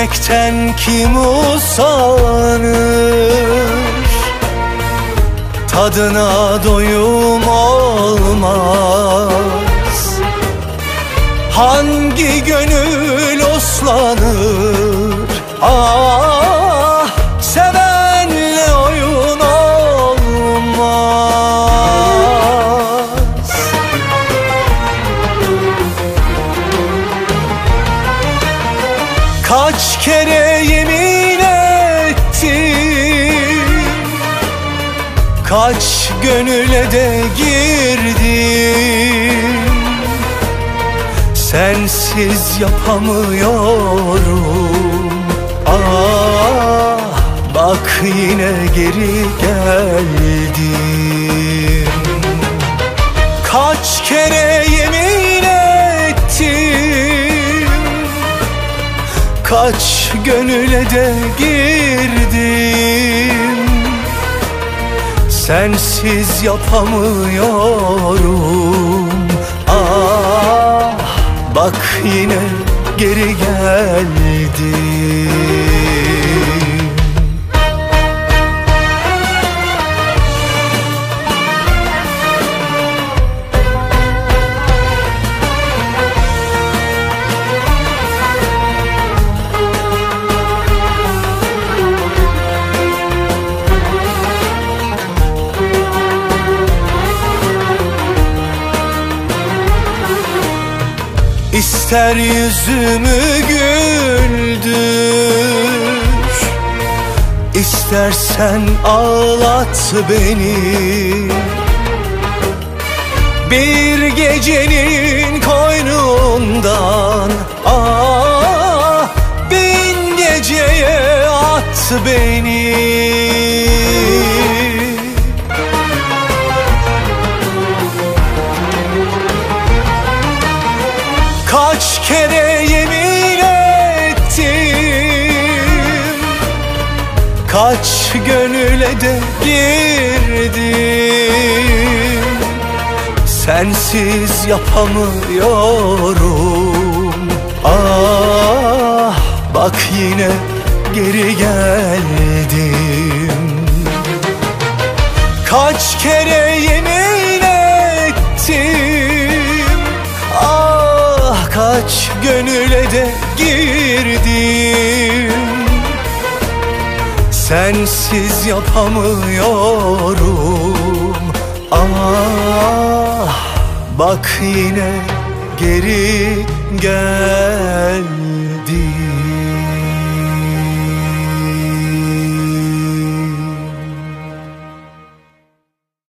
Sevmekten kim usanır? Tadına doyum olmaz. Hangi gönül oslanır Ah kere yemin ettim. Kaç gönüle de girdim. Sensiz yapamıyorum. Ah bak yine geri geldim. Kaç kere Kaç gönüle de girdim. Sensiz yapamıyorum. Ah bak yine geri geldim İster yüzümü güldür. İstersen ağlat beni. Bir gecenin koynundan Ah bin geceye at beni Kaç gönüle de girdim. Sensiz yapamıyorum. Ah bak yine geri geldim. Kaç kere yemin Sensiz yapamıyorum. Ah bak yine geri geldim